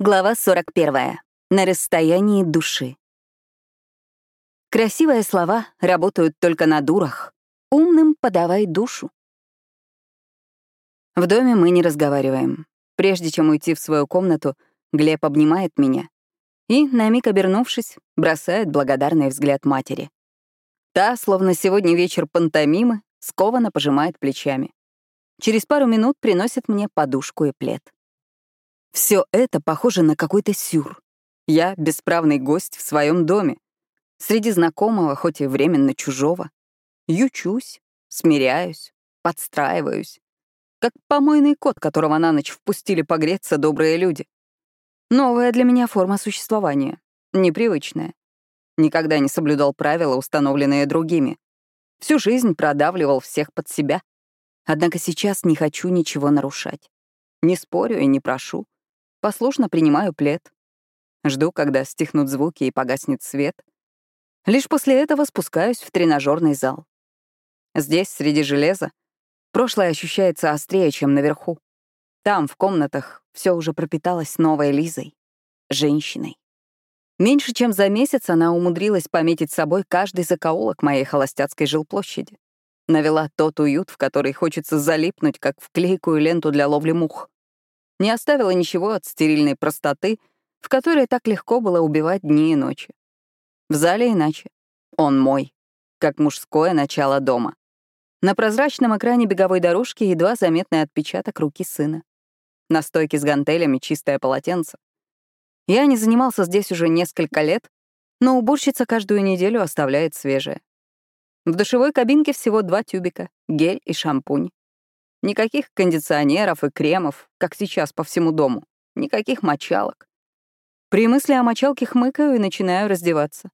Глава 41. На расстоянии души. Красивые слова работают только на дурах. Умным подавай душу. В доме мы не разговариваем. Прежде чем уйти в свою комнату, Глеб обнимает меня и, на миг обернувшись, бросает благодарный взгляд матери. Та, словно сегодня вечер пантомимы, скованно пожимает плечами. Через пару минут приносит мне подушку и плед. Все это похоже на какой-то сюр. Я — бесправный гость в своем доме. Среди знакомого, хоть и временно чужого. Ючусь, смиряюсь, подстраиваюсь. Как помойный кот, которого на ночь впустили погреться добрые люди. Новая для меня форма существования, непривычная. Никогда не соблюдал правила, установленные другими. Всю жизнь продавливал всех под себя. Однако сейчас не хочу ничего нарушать. Не спорю и не прошу. Послушно принимаю плед. Жду, когда стихнут звуки и погаснет свет. Лишь после этого спускаюсь в тренажерный зал. Здесь, среди железа, прошлое ощущается острее, чем наверху. Там, в комнатах, все уже пропиталось новой Лизой, женщиной. Меньше чем за месяц она умудрилась пометить собой каждый закоулок моей холостяцкой жилплощади. Навела тот уют, в который хочется залипнуть, как в клейкую ленту для ловли мух не оставила ничего от стерильной простоты, в которой так легко было убивать дни и ночи. В зале иначе. Он мой, как мужское начало дома. На прозрачном экране беговой дорожки едва заметный отпечаток руки сына. На стойке с гантелями чистое полотенце. Я не занимался здесь уже несколько лет, но уборщица каждую неделю оставляет свежее. В душевой кабинке всего два тюбика — гель и шампунь. Никаких кондиционеров и кремов, как сейчас по всему дому. Никаких мочалок. При мысли о мочалке хмыкаю и начинаю раздеваться.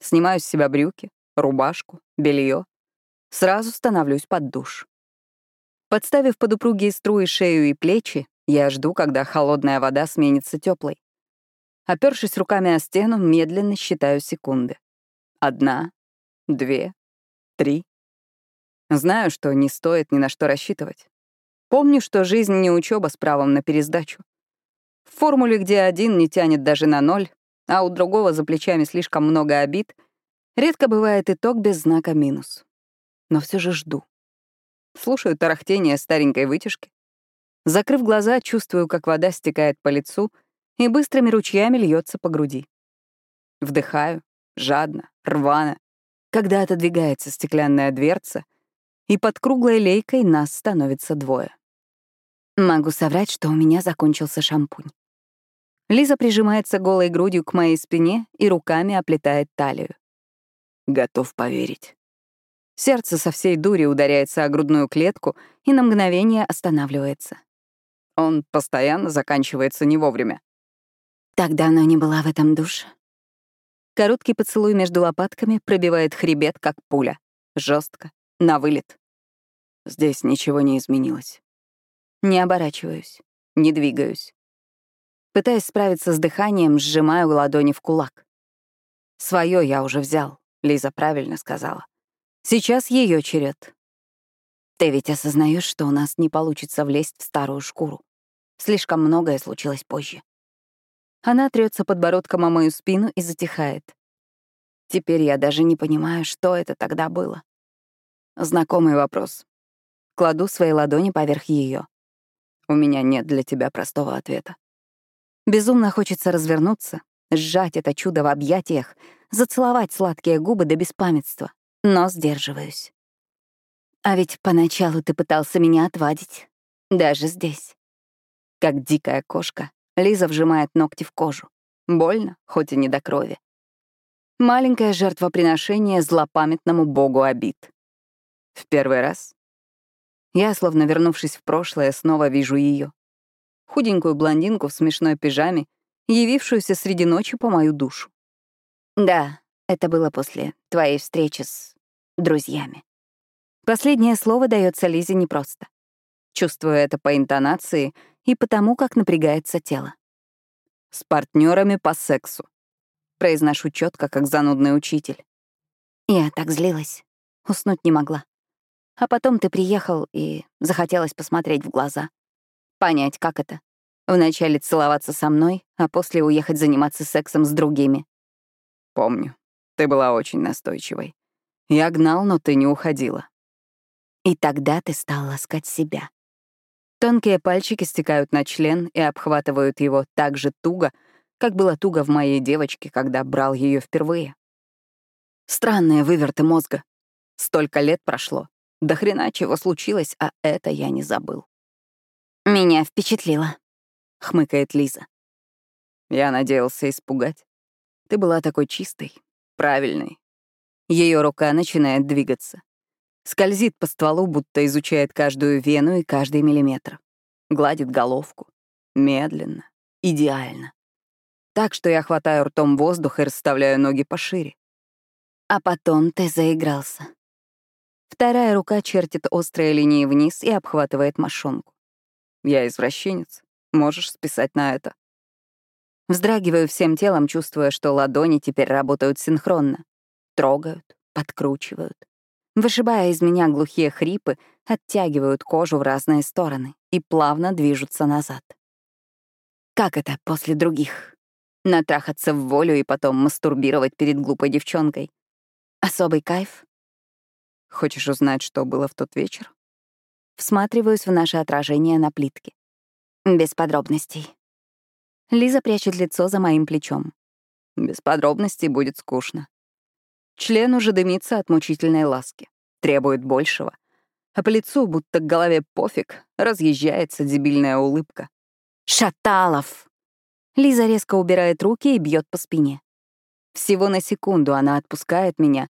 Снимаю с себя брюки, рубашку, белье. Сразу становлюсь под душ. Подставив под упругие струи шею и плечи, я жду, когда холодная вода сменится теплой. Опершись руками о стену, медленно считаю секунды. Одна, две, три. Знаю, что не стоит ни на что рассчитывать. Помню, что жизнь не учеба с правом на пересдачу. В формуле, где один не тянет даже на ноль, а у другого за плечами слишком много обид, редко бывает итог без знака минус. Но все же жду. Слушаю тарахтение старенькой вытяжки. Закрыв глаза, чувствую, как вода стекает по лицу и быстрыми ручьями льется по груди. Вдыхаю, жадно, рвано, когда отодвигается стеклянная дверца, и под круглой лейкой нас становится двое. Могу соврать, что у меня закончился шампунь. Лиза прижимается голой грудью к моей спине и руками оплетает талию. Готов поверить. Сердце со всей дури ударяется о грудную клетку и на мгновение останавливается. Он постоянно заканчивается не вовремя. Так давно не была в этом душе. Короткий поцелуй между лопатками пробивает хребет, как пуля. жестко, на вылет. Здесь ничего не изменилось. Не оборачиваюсь, не двигаюсь. Пытаясь справиться с дыханием, сжимаю ладони в кулак. Своё я уже взял, Лиза правильно сказала. Сейчас ее черед. Ты ведь осознаешь, что у нас не получится влезть в старую шкуру. Слишком многое случилось позже. Она трется подбородком о мою спину и затихает. Теперь я даже не понимаю, что это тогда было. Знакомый вопрос. Кладу свои ладони поверх ее. У меня нет для тебя простого ответа. Безумно хочется развернуться, сжать это чудо в объятиях, зацеловать сладкие губы до беспамятства, но сдерживаюсь. А ведь поначалу ты пытался меня отвадить, даже здесь. Как дикая кошка, Лиза вжимает ногти в кожу. Больно, хоть и не до крови. Маленькое жертвоприношение злопамятному богу обид. В первый раз я, словно вернувшись в прошлое, снова вижу ее. Худенькую блондинку в смешной пижаме, явившуюся среди ночи по мою душу. Да, это было после твоей встречи с друзьями. Последнее слово дается Лизе непросто. Чувствую это по интонации и потому, как напрягается тело. С партнерами по сексу. Произношу четко, как занудный учитель. Я так злилась. Уснуть не могла. А потом ты приехал, и захотелось посмотреть в глаза. Понять, как это Вначале целоваться со мной, а после уехать заниматься сексом с другими. Помню. Ты была очень настойчивой. Я гнал, но ты не уходила. И тогда ты стал ласкать себя. Тонкие пальчики стекают на член и обхватывают его так же туго, как было туго в моей девочке, когда брал ее впервые. Странные выверты мозга. Столько лет прошло. До хрена чего случилось, а это я не забыл. «Меня впечатлило», — хмыкает Лиза. Я надеялся испугать. Ты была такой чистой, правильной. Ее рука начинает двигаться. Скользит по стволу, будто изучает каждую вену и каждый миллиметр. Гладит головку. Медленно. Идеально. Так что я хватаю ртом воздух и расставляю ноги пошире. А потом ты заигрался. Вторая рука чертит острые линии вниз и обхватывает мошонку. Я извращенец. Можешь списать на это. Вздрагиваю всем телом, чувствуя, что ладони теперь работают синхронно. Трогают, подкручивают. Вышибая из меня глухие хрипы, оттягивают кожу в разные стороны и плавно движутся назад. Как это после других? Натрахаться в волю и потом мастурбировать перед глупой девчонкой. Особый кайф? Хочешь узнать, что было в тот вечер? Всматриваюсь в наше отражение на плитке. Без подробностей. Лиза прячет лицо за моим плечом. Без подробностей будет скучно. Член уже дымится от мучительной ласки, требует большего. А по лицу, будто к голове пофиг, разъезжается дебильная улыбка. «Шаталов!» Лиза резко убирает руки и бьет по спине. Всего на секунду она отпускает меня,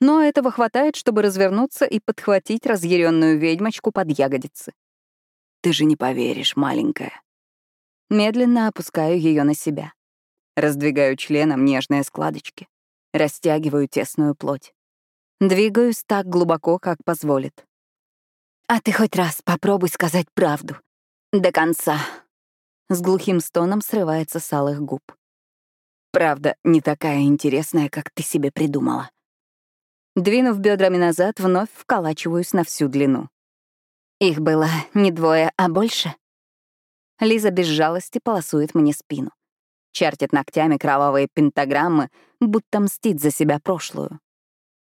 но этого хватает, чтобы развернуться и подхватить разъяренную ведьмочку под ягодицы. «Ты же не поверишь, маленькая». Медленно опускаю ее на себя. Раздвигаю членом нежные складочки. Растягиваю тесную плоть. Двигаюсь так глубоко, как позволит. «А ты хоть раз попробуй сказать правду. До конца». С глухим стоном срывается с алых губ. «Правда не такая интересная, как ты себе придумала». Двинув бедрами назад, вновь вколачиваюсь на всю длину. Их было не двое, а больше. Лиза без жалости полосует мне спину чертит ногтями кровавые пентаграммы, будто мстит за себя прошлую.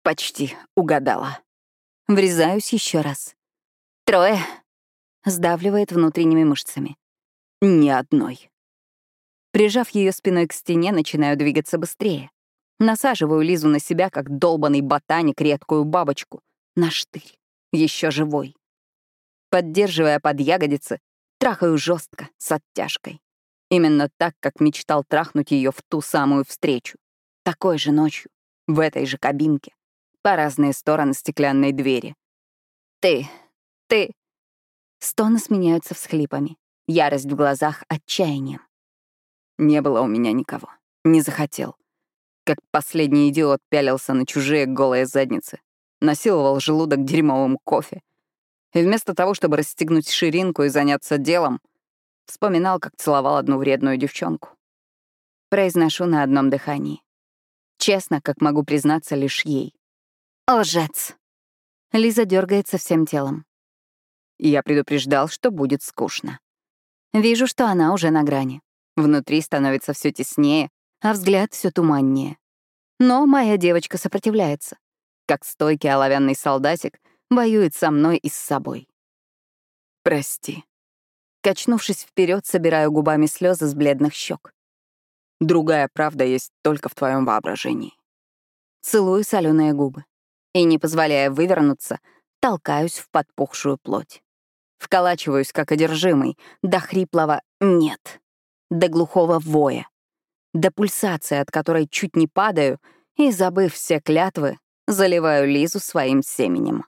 Почти угадала. Врезаюсь еще раз. Трое. Сдавливает внутренними мышцами. Ни одной. Прижав ее спиной к стене, начинаю двигаться быстрее. Насаживаю Лизу на себя, как долбанный ботаник редкую бабочку. На штырь. Еще живой. Поддерживая под ягодицы, трахаю жестко, с оттяжкой. Именно так, как мечтал трахнуть ее в ту самую встречу. Такой же ночью, в этой же кабинке, по разные стороны стеклянной двери. «Ты, ты...» Стоны сменяются всхлипами, ярость в глазах — отчаянием. Не было у меня никого. Не захотел. Как последний идиот пялился на чужие голые задницы. Насиловал желудок дерьмовым кофе. И вместо того, чтобы расстегнуть ширинку и заняться делом — Вспоминал, как целовал одну вредную девчонку. Произношу на одном дыхании. Честно, как могу признаться лишь ей. Лжец. Лиза дергается всем телом. Я предупреждал, что будет скучно. Вижу, что она уже на грани. Внутри становится все теснее, а взгляд все туманнее. Но моя девочка сопротивляется. Как стойкий оловянный солдатик, воюет со мной и с собой. «Прости», Качнувшись вперед, собираю губами слезы с бледных щек. Другая правда есть только в твоем воображении. Целую соленые губы и, не позволяя вывернуться, толкаюсь в подпухшую плоть. Вколачиваюсь, как одержимый, до хриплого «нет», до глухого воя, до пульсации, от которой чуть не падаю, и, забыв все клятвы, заливаю Лизу своим семенем.